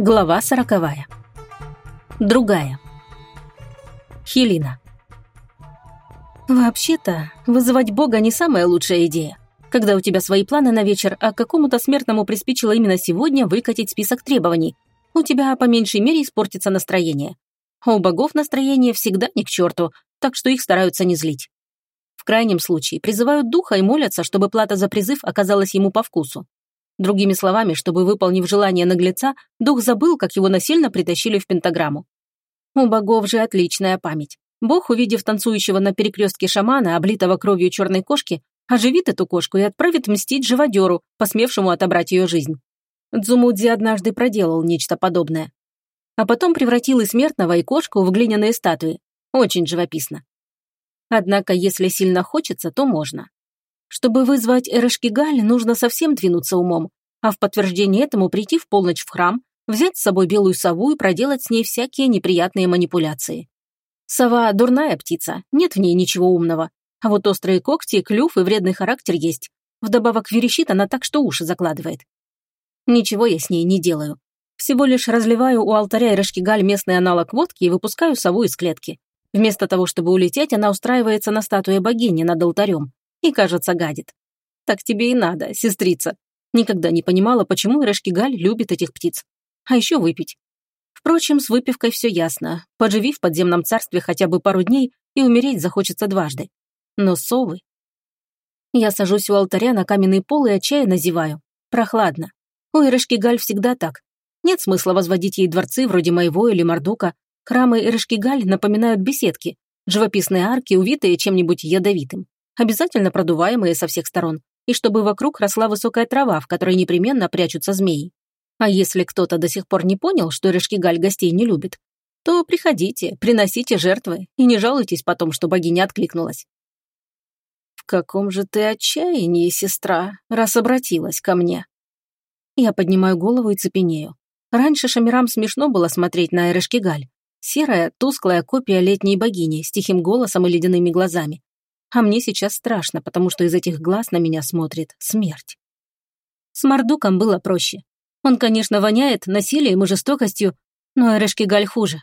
Глава сороковая. Другая. Хелина. Вообще-то, вызывать Бога не самая лучшая идея. Когда у тебя свои планы на вечер, а какому-то смертному приспичило именно сегодня выкатить список требований, у тебя по меньшей мере испортится настроение. А у богов настроение всегда ни к черту, так что их стараются не злить. В крайнем случае призывают духа и молятся, чтобы плата за призыв оказалась ему по вкусу. Другими словами, чтобы, выполнив желание наглеца, дух забыл, как его насильно притащили в пентаграмму. У богов же отличная память. Бог, увидев танцующего на перекрестке шамана, облитого кровью черной кошки, оживит эту кошку и отправит мстить живодеру, посмевшему отобрать ее жизнь. Дзумудзи однажды проделал нечто подобное. А потом превратил и смертного, и кошку в глиняные статуи. Очень живописно. Однако, если сильно хочется, то можно. Чтобы вызвать Эрешкигаль, нужно совсем двинуться умом, а в подтверждение этому прийти в полночь в храм, взять с собой белую сову и проделать с ней всякие неприятные манипуляции. Сова – дурная птица, нет в ней ничего умного. А вот острые когти, клюв и вредный характер есть. Вдобавок верещит она так, что уши закладывает. Ничего я с ней не делаю. Всего лишь разливаю у алтаря Эрешкигаль местный аналог водки и выпускаю сову из клетки. Вместо того, чтобы улететь, она устраивается на статуе богини над алтарем, и, кажется, гадит. Так тебе и надо, сестрица. Никогда не понимала, почему Галь любит этих птиц. А еще выпить. Впрочем, с выпивкой все ясно. Поживи в подземном царстве хотя бы пару дней, и умереть захочется дважды. Но совы... Я сажусь у алтаря на каменный пол и отчаянно зеваю. Прохладно. У Галь всегда так. Нет смысла возводить ей дворцы вроде моего или Мордука. Храмы Галь напоминают беседки, живописные арки, увитые чем-нибудь ядовитым обязательно продуваемые со всех сторон, и чтобы вокруг росла высокая трава, в которой непременно прячутся змеи. А если кто-то до сих пор не понял, что Решкигаль гостей не любит, то приходите, приносите жертвы и не жалуйтесь потом, что богиня откликнулась. «В каком же ты отчаянии, сестра, раз обратилась ко мне?» Я поднимаю голову и цепенею. Раньше Шамирам смешно было смотреть на Эрешкигаль. Серая, тусклая копия летней богини с тихим голосом и ледяными глазами. А мне сейчас страшно, потому что из этих глаз на меня смотрит смерть. С Мардуком было проще. Он, конечно, воняет насилием и жестокостью, но Эрешкигаль хуже.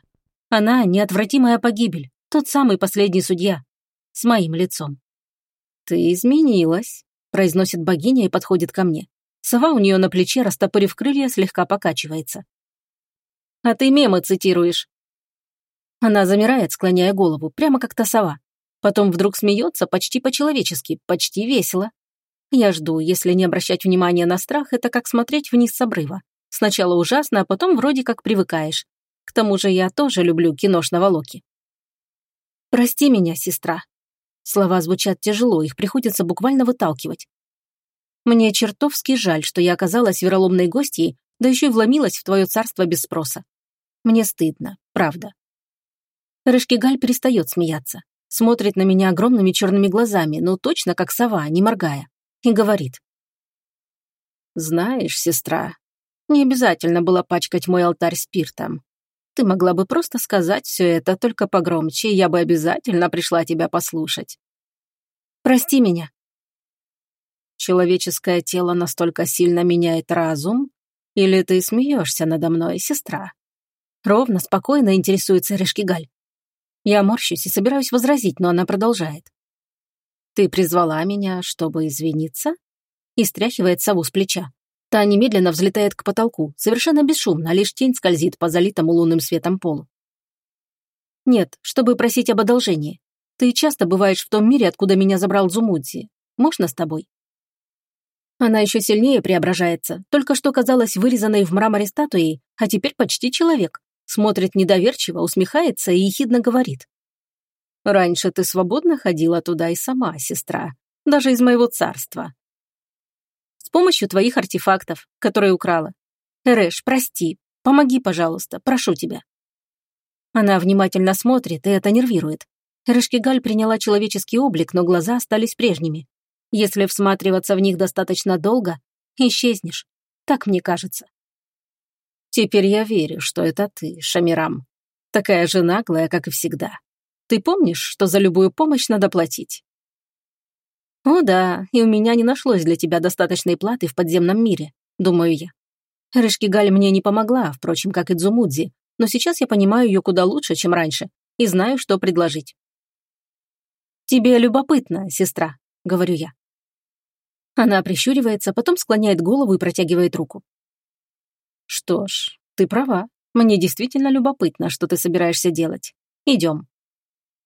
Она — неотвратимая погибель, тот самый последний судья. С моим лицом. «Ты изменилась», — произносит богиня и подходит ко мне. Сова у нее на плече, растопырив крылья, слегка покачивается. «А ты мемы цитируешь». Она замирает, склоняя голову, прямо как та сова. Потом вдруг смеется почти по-человечески, почти весело. Я жду, если не обращать внимания на страх, это как смотреть вниз с обрыва. Сначала ужасно, а потом вроде как привыкаешь. К тому же я тоже люблю киношного Локи. «Прости меня, сестра». Слова звучат тяжело, их приходится буквально выталкивать. Мне чертовски жаль, что я оказалась вероломной гостьей, да еще и вломилась в твое царство без спроса. Мне стыдно, правда. Рышкигаль перестает смеяться. Смотрит на меня огромными черными глазами, ну точно как сова, не моргая. И говорит. «Знаешь, сестра, не обязательно было пачкать мой алтарь спиртом. Ты могла бы просто сказать все это, только погромче, и я бы обязательно пришла тебя послушать. Прости меня». Человеческое тело настолько сильно меняет разум? Или ты смеешься надо мной, сестра? Ровно, спокойно интересуется Решкигаль. Я морщусь и собираюсь возразить, но она продолжает. «Ты призвала меня, чтобы извиниться?» И стряхивает сову с плеча. Та немедленно взлетает к потолку, совершенно бесшумно, лишь тень скользит по залитому лунным светом полу. «Нет, чтобы просить об одолжении. Ты часто бываешь в том мире, откуда меня забрал Зумудзи. Можно с тобой?» Она еще сильнее преображается, только что казалась вырезанной в мраморе статуей, а теперь почти человек смотрит недоверчиво, усмехается и ехидно говорит. «Раньше ты свободно ходила туда и сама, сестра, даже из моего царства. С помощью твоих артефактов, которые украла. Эрэш, прости, помоги, пожалуйста, прошу тебя». Она внимательно смотрит, и это нервирует. Эрешкигаль приняла человеческий облик, но глаза остались прежними. Если всматриваться в них достаточно долго, исчезнешь. Так мне кажется. Теперь я верю, что это ты, Шамирам. Такая же наглая, как и всегда. Ты помнишь, что за любую помощь надо платить? О да, и у меня не нашлось для тебя достаточной платы в подземном мире, думаю я. Рышкигаль мне не помогла, впрочем, как и Дзумудзи, но сейчас я понимаю ее куда лучше, чем раньше, и знаю, что предложить. «Тебе любопытно, сестра», — говорю я. Она прищуривается, потом склоняет голову и протягивает руку. «Что ж, ты права. Мне действительно любопытно, что ты собираешься делать. Идем».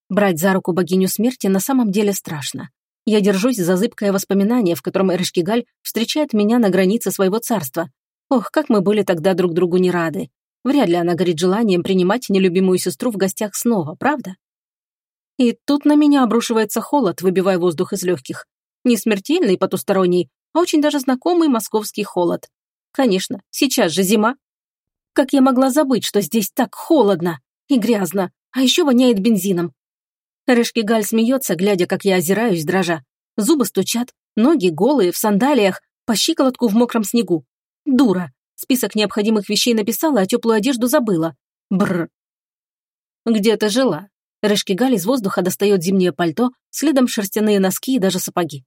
Брать за руку богиню смерти на самом деле страшно. Я держусь за зыбкое воспоминание, в котором Эрешкигаль встречает меня на границе своего царства. Ох, как мы были тогда друг другу не рады. Вряд ли она горит желанием принимать нелюбимую сестру в гостях снова, правда? И тут на меня обрушивается холод, выбивая воздух из легких. Не смертельный потусторонний, а очень даже знакомый московский холод. Конечно, сейчас же зима. Как я могла забыть, что здесь так холодно и грязно, а еще воняет бензином? Решкигаль смеется, глядя, как я озираюсь, дрожа. Зубы стучат, ноги голые, в сандалиях, по щиколотку в мокром снегу. Дура. Список необходимых вещей написала, а теплую одежду забыла. Бррр. «Где ты жила?» Решкигаль из воздуха достает зимнее пальто, следом шерстяные носки и даже сапоги.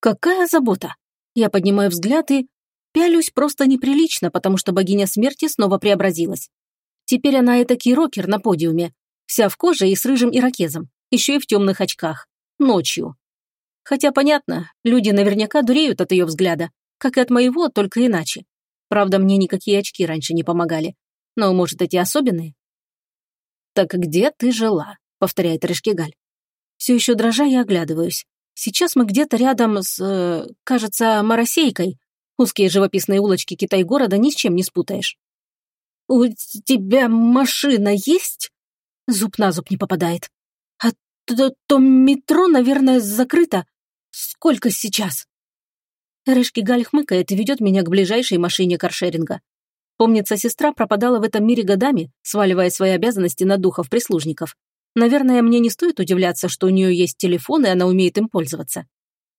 Какая забота! Я поднимаю взгляд и пялюсь просто неприлично, потому что богиня смерти снова преобразилась. Теперь она этакий рокер на подиуме, вся в коже и с рыжим ирокезом, еще и в темных очках, ночью. Хотя понятно, люди наверняка дуреют от ее взгляда, как и от моего, только иначе. Правда, мне никакие очки раньше не помогали. Но, может, эти особенные? «Так где ты жила?» — повторяет Решкигаль. Все еще дрожа я оглядываюсь. Сейчас мы где-то рядом с, э, кажется, Моросейкой. Узкие живописные улочки Китай-города ни с чем не спутаешь. «У тебя машина есть?» Зуб на зуб не попадает. «А то, то метро, наверное, закрыто. Сколько сейчас?» Решкигаль хмыкает и ведет меня к ближайшей машине каршеринга. Помнится, сестра пропадала в этом мире годами, сваливая свои обязанности на духов-прислужников. Наверное, мне не стоит удивляться, что у нее есть телефон, и она умеет им пользоваться.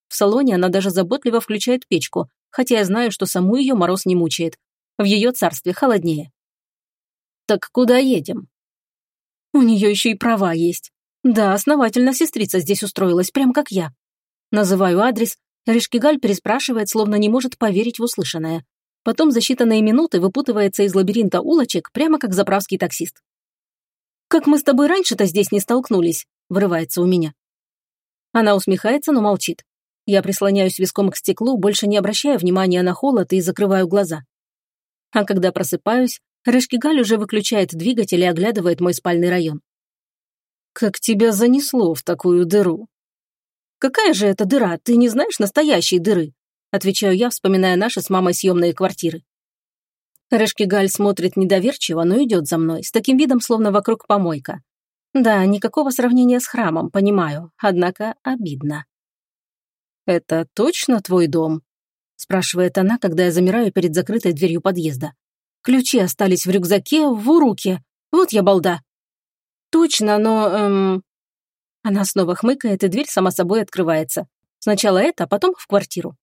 В салоне она даже заботливо включает печку, хотя я знаю, что саму ее мороз не мучает. В ее царстве холоднее. «Так куда едем?» У нее еще и права есть. Да, основательно сестрица здесь устроилась, прям как я. Называю адрес, Ришкигаль переспрашивает, словно не может поверить в услышанное. Потом за считанные минуты выпутывается из лабиринта улочек, прямо как заправский таксист. «Как мы с тобой раньше-то здесь не столкнулись?» – вырывается у меня. Она усмехается, но молчит. Я прислоняюсь виском к стеклу, больше не обращая внимания на холод и закрываю глаза. А когда просыпаюсь, Решкигаль уже выключает двигатель и оглядывает мой спальный район. «Как тебя занесло в такую дыру?» «Какая же это дыра? Ты не знаешь настоящей дыры?» Отвечаю я, вспоминая наши с мамой съемные квартиры. Решкигаль смотрит недоверчиво, но идет за мной, с таким видом, словно вокруг помойка. Да, никакого сравнения с храмом, понимаю, однако обидно. «Это точно твой дом?» спрашивает она, когда я замираю перед закрытой дверью подъезда. Ключи остались в рюкзаке, в уруке. Вот я балда. Точно, но... Эм... Она снова хмыкает, и дверь сама собой открывается. Сначала это, а потом в квартиру.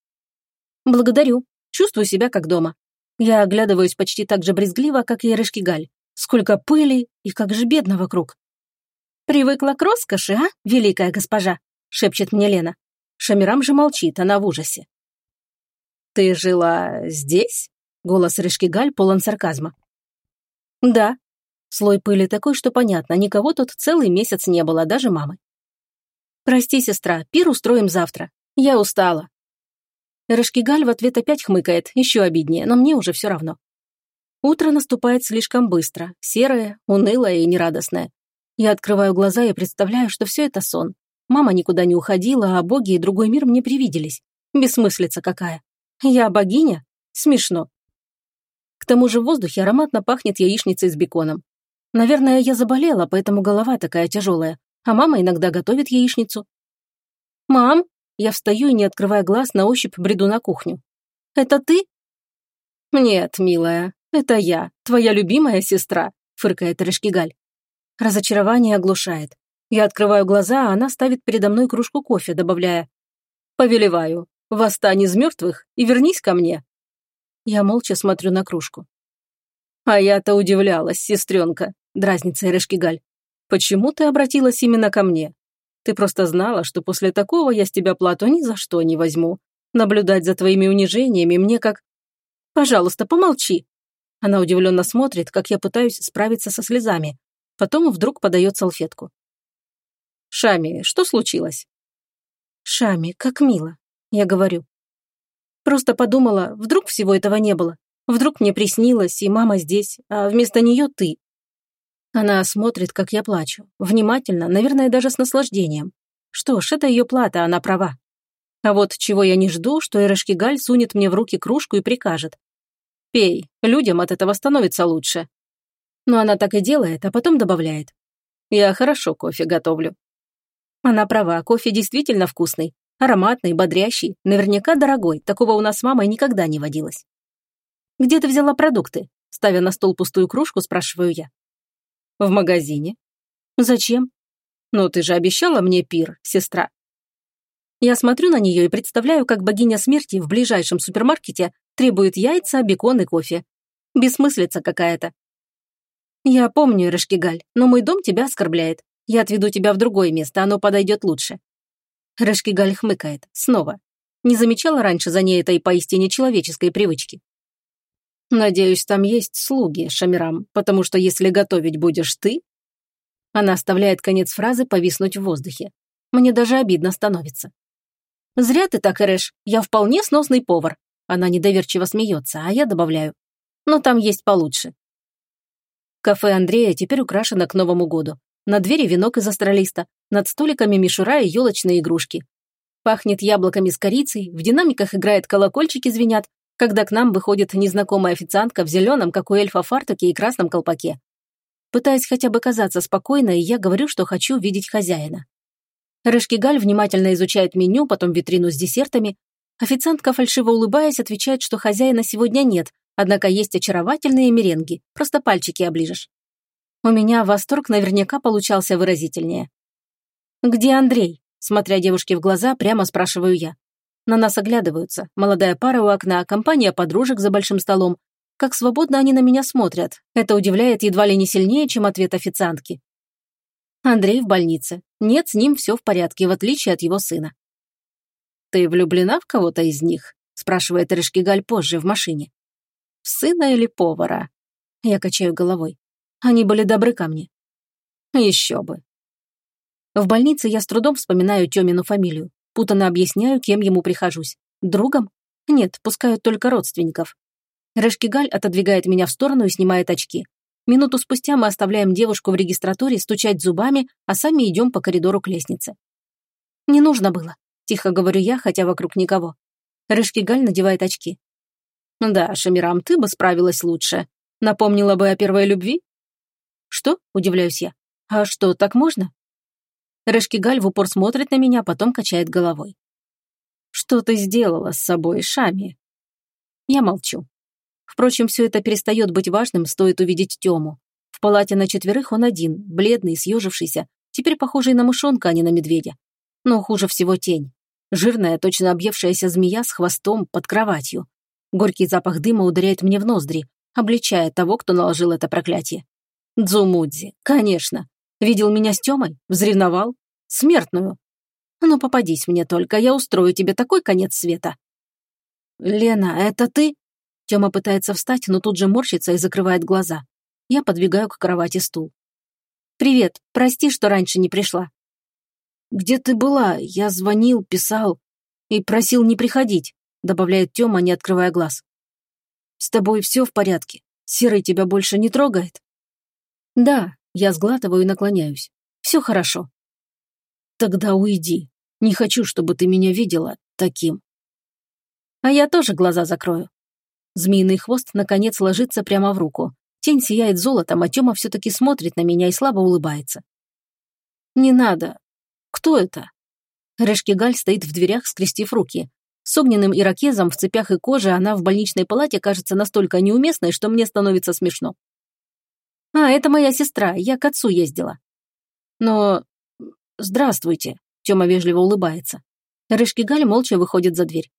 Благодарю. Чувствую себя как дома. Я оглядываюсь почти так же брезгливо, как и Ярышкигаль. Сколько пыли и как же бедно вокруг. «Привыкла к роскоши, а, великая госпожа?» — шепчет мне Лена. Шамирам же молчит, она в ужасе. «Ты жила здесь?» — голос Рышкигаль полон сарказма. «Да». Слой пыли такой, что понятно, никого тут целый месяц не было, даже мамы. «Прости, сестра, пир устроим завтра. Я устала». Рашкигаль в ответ опять хмыкает, еще обиднее, но мне уже все равно. Утро наступает слишком быстро, серое, унылое и нерадостное. Я открываю глаза и представляю, что все это сон. Мама никуда не уходила, а боги и другой мир мне привиделись. Бессмыслица какая. Я богиня? Смешно. К тому же в воздухе ароматно пахнет яичницей с беконом. Наверное, я заболела, поэтому голова такая тяжелая, а мама иногда готовит яичницу. «Мам!» Я встаю и, не открывая глаз, на ощупь бреду на кухню. «Это ты?» «Нет, милая, это я, твоя любимая сестра», фыркает Решкигаль. Разочарование оглушает. Я открываю глаза, а она ставит передо мной кружку кофе, добавляя «Повелеваю, восстань из мертвых и вернись ко мне». Я молча смотрю на кружку. «А я-то удивлялась, сестренка», — дразнится Эрешкигаль. «Почему ты обратилась именно ко мне? Ты просто знала, что после такого я с тебя плату ни за что не возьму. Наблюдать за твоими унижениями мне как... Пожалуйста, помолчи». Она удивленно смотрит, как я пытаюсь справиться со слезами. Потом вдруг подает салфетку. «Шами, что случилось?» «Шами, как мило», — я говорю. Просто подумала, вдруг всего этого не было. Вдруг мне приснилось, и мама здесь, а вместо нее ты. Она смотрит, как я плачу. Внимательно, наверное, даже с наслаждением. Что ж, это ее плата, она права. А вот чего я не жду, что Эрешкигаль сунет мне в руки кружку и прикажет. «Пей, людям от этого становится лучше». Но она так и делает, а потом добавляет. «Я хорошо кофе готовлю». Она права, кофе действительно вкусный, ароматный, бодрящий, наверняка дорогой, такого у нас с мамой никогда не водилось. «Где ты взяла продукты?» Ставя на стол пустую кружку, спрашиваю я. «В магазине». «Зачем?» «Ну, ты же обещала мне пир, сестра». Я смотрю на нее и представляю, как богиня смерти в ближайшем супермаркете требует яйца, бекон и кофе. Бессмыслица какая-то. Я помню, Рашкигаль, но мой дом тебя оскорбляет. Я отведу тебя в другое место, оно подойдет лучше». Рашкигаль хмыкает. Снова. Не замечала раньше за ней этой поистине человеческой привычки. «Надеюсь, там есть слуги, Шамирам, потому что если готовить будешь ты...» Она оставляет конец фразы повиснуть в воздухе. Мне даже обидно становится. «Зря ты так, Эрэш, я вполне сносный повар». Она недоверчиво смеется, а я добавляю. «Но там есть получше». Кафе Андрея теперь украшено к Новому году. На двери венок из астролиста, над столиками мишура и елочные игрушки. Пахнет яблоками с корицей, в динамиках играет колокольчики звенят, когда к нам выходит незнакомая официантка в зеленом, как у эльфа, фартуке и красном колпаке. Пытаясь хотя бы казаться спокойной, я говорю, что хочу видеть хозяина. Рышкигаль внимательно изучает меню, потом витрину с десертами. Официантка, фальшиво улыбаясь, отвечает, что хозяина сегодня нет, однако есть очаровательные меренги, просто пальчики оближешь. У меня восторг наверняка получался выразительнее. «Где Андрей?» Смотря девушке в глаза, прямо спрашиваю я. На нас оглядываются. Молодая пара у окна, компания подружек за большим столом. Как свободно они на меня смотрят. Это удивляет едва ли не сильнее, чем ответ официантки. Андрей в больнице. Нет, с ним все в порядке, в отличие от его сына. «Ты влюблена в кого-то из них?» спрашивает Решкигаль позже в машине. «В сына или повара?» Я качаю головой. Они были добры ко мне. Еще бы. В больнице я с трудом вспоминаю Тёмину фамилию. Путано объясняю, кем ему прихожусь. Другом? Нет, пускают только родственников. Решкигаль отодвигает меня в сторону и снимает очки. Минуту спустя мы оставляем девушку в регистратуре стучать зубами, а сами идем по коридору к лестнице. «Не нужно было», – тихо говорю я, хотя вокруг никого. Рышкигаль надевает очки. «Да, Шамирам, ты бы справилась лучше. Напомнила бы о первой любви?» «Что?» – удивляюсь я. «А что, так можно?» Решкигаль в упор смотрит на меня, потом качает головой. «Что ты сделала с собой, Шами?» Я молчу. Впрочем, все это перестает быть важным, стоит увидеть Тему. В палате на четверых он один, бледный, съежившийся, теперь похожий на мышонка, а не на медведя. Но хуже всего тень. Жирная, точно объевшаяся змея с хвостом под кроватью. Горький запах дыма ударяет мне в ноздри, обличая того, кто наложил это проклятие. Дзумудзи, конечно. Видел меня с Тёмой? Взревновал? Смертную. Ну, попадись мне только, я устрою тебе такой конец света. Лена, это ты? Тёма пытается встать, но тут же морщится и закрывает глаза. Я подвигаю к кровати стул. «Привет, прости, что раньше не пришла». «Где ты была? Я звонил, писал и просил не приходить», добавляет Тёма, не открывая глаз. «С тобой все в порядке? Серый тебя больше не трогает?» «Да», я сглатываю и наклоняюсь. «Все хорошо». «Тогда уйди. Не хочу, чтобы ты меня видела таким». А я тоже глаза закрою. Змеиный хвост, наконец, ложится прямо в руку. Тень сияет золотом, а Тёма все-таки смотрит на меня и слабо улыбается. «Не надо. Кто это?» Решкигаль стоит в дверях, скрестив руки. С огненным ирокезом в цепях и коже она в больничной палате кажется настолько неуместной, что мне становится смешно. «А, это моя сестра, я к отцу ездила». «Но... Здравствуйте», — Тёма вежливо улыбается. Рышкигаль молча выходит за дверь.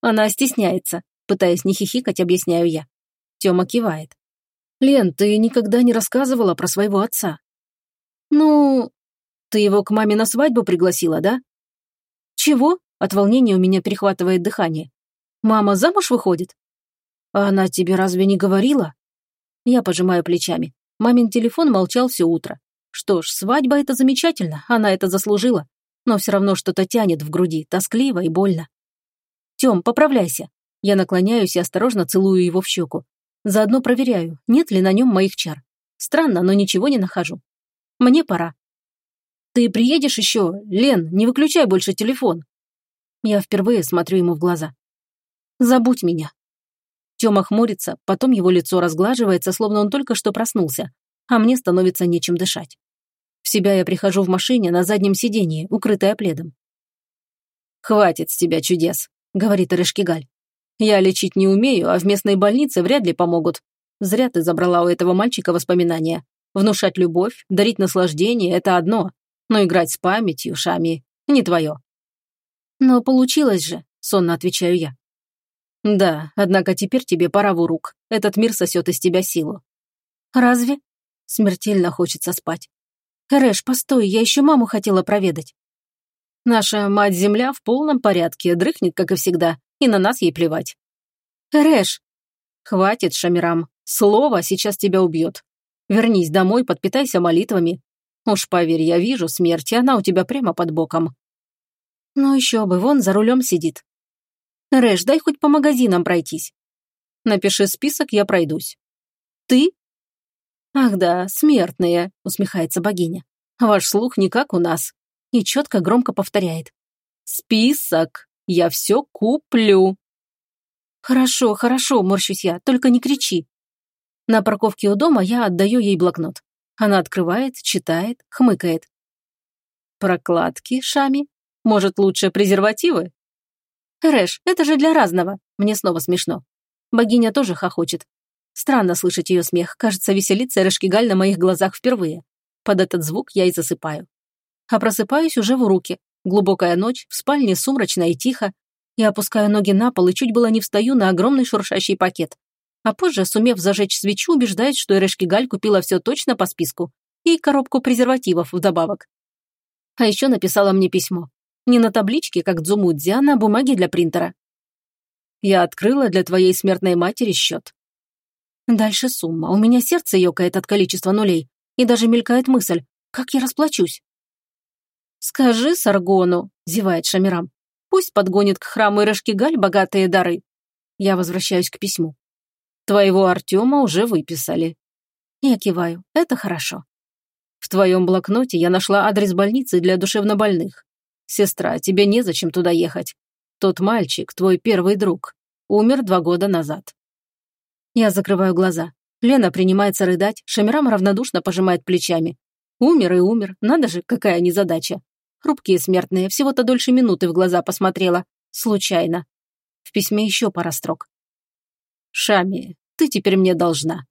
Она стесняется, пытаясь не хихикать, объясняю я. Тёма кивает. «Лен, ты никогда не рассказывала про своего отца?» «Ну...» «Ты его к маме на свадьбу пригласила, да?» «Чего?» От волнения у меня перехватывает дыхание. «Мама замуж выходит?» «А она тебе разве не говорила?» Я пожимаю плечами. Мамин телефон молчал все утро. Что ж, свадьба – это замечательно, она это заслужила. Но все равно что-то тянет в груди, тоскливо и больно. «Тем, поправляйся». Я наклоняюсь и осторожно целую его в щеку. Заодно проверяю, нет ли на нем моих чар. Странно, но ничего не нахожу. Мне пора. «Ты приедешь еще? Лен, не выключай больше телефон». Я впервые смотрю ему в глаза. «Забудь меня». Тёма хмурится, потом его лицо разглаживается, словно он только что проснулся, а мне становится нечем дышать. В себя я прихожу в машине на заднем сидении, укрытая пледом. «Хватит с тебя чудес», — говорит Рышкигаль. «Я лечить не умею, а в местной больнице вряд ли помогут. Зря ты забрала у этого мальчика воспоминания. Внушать любовь, дарить наслаждение – это одно, но играть с памятью, Шами, не твое». «Но получилось же», – сонно отвечаю я. Да, однако теперь тебе пора в урук. Этот мир сосет из тебя силу. Разве? Смертельно хочется спать. Рэш, постой, я еще маму хотела проведать. Наша мать-земля в полном порядке, дрыхнет, как и всегда, и на нас ей плевать. Рэш! Хватит, Шамирам. Слово сейчас тебя убьет. Вернись домой, подпитайся молитвами. Уж поверь, я вижу смерть, и она у тебя прямо под боком. Ну еще бы, вон за рулем сидит. Рэш, дай хоть по магазинам пройтись. Напиши список, я пройдусь. Ты? Ах да, смертные, усмехается богиня. Ваш слух не как у нас. И четко громко повторяет. Список. Я все куплю. Хорошо, хорошо, морщусь я, только не кричи. На парковке у дома я отдаю ей блокнот. Она открывает, читает, хмыкает. Прокладки, Шами? Может, лучше презервативы? Рэш, это же для разного. Мне снова смешно. Богиня тоже хохочет. Странно слышать ее смех. Кажется, веселится Рэшкигаль на моих глазах впервые. Под этот звук я и засыпаю. А просыпаюсь уже в руки. Глубокая ночь, в спальне сумрачно и тихо. Я опускаю ноги на пол и чуть было не встаю на огромный шуршащий пакет. А позже, сумев зажечь свечу, убеждаюсь, что Эрешкигаль купила все точно по списку. И коробку презервативов вдобавок. А еще написала мне письмо. Не на табличке, как Дзумудзи, а на бумаге для принтера. Я открыла для твоей смертной матери счет. Дальше сумма. У меня сердце ёкает от количества нулей. И даже мелькает мысль, как я расплачусь. «Скажи Саргону», — зевает Шамирам, «пусть подгонит к храму Ирешкигаль богатые дары». Я возвращаюсь к письму. «Твоего Артема уже выписали». Я киваю. Это хорошо. В твоем блокноте я нашла адрес больницы для душевнобольных. «Сестра, тебе незачем туда ехать. Тот мальчик, твой первый друг, умер два года назад». Я закрываю глаза. Лена принимается рыдать, Шамирам равнодушно пожимает плечами. Умер и умер, надо же, какая незадача. Хрупкие смертные, всего-то дольше минуты в глаза посмотрела. Случайно. В письме еще пара строк. «Шами, ты теперь мне должна».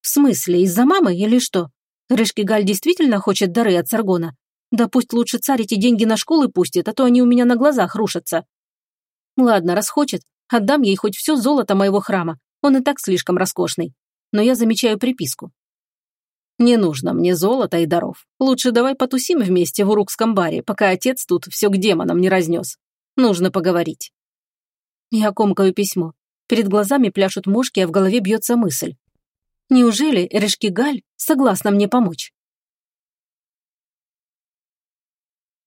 «В смысле, из-за мамы или что? Рышкигаль действительно хочет дары от Саргона? Да пусть лучше царь эти деньги на школы пустит, а то они у меня на глазах рушатся. Ладно, раз хочет, отдам ей хоть все золото моего храма. Он и так слишком роскошный. Но я замечаю приписку. Не нужно мне золота и даров. Лучше давай потусим вместе в урукском баре, пока отец тут все к демонам не разнес. Нужно поговорить. Я комкаю письмо. Перед глазами пляшут мушки, а в голове бьется мысль. Неужели Эрешкигаль согласна мне помочь?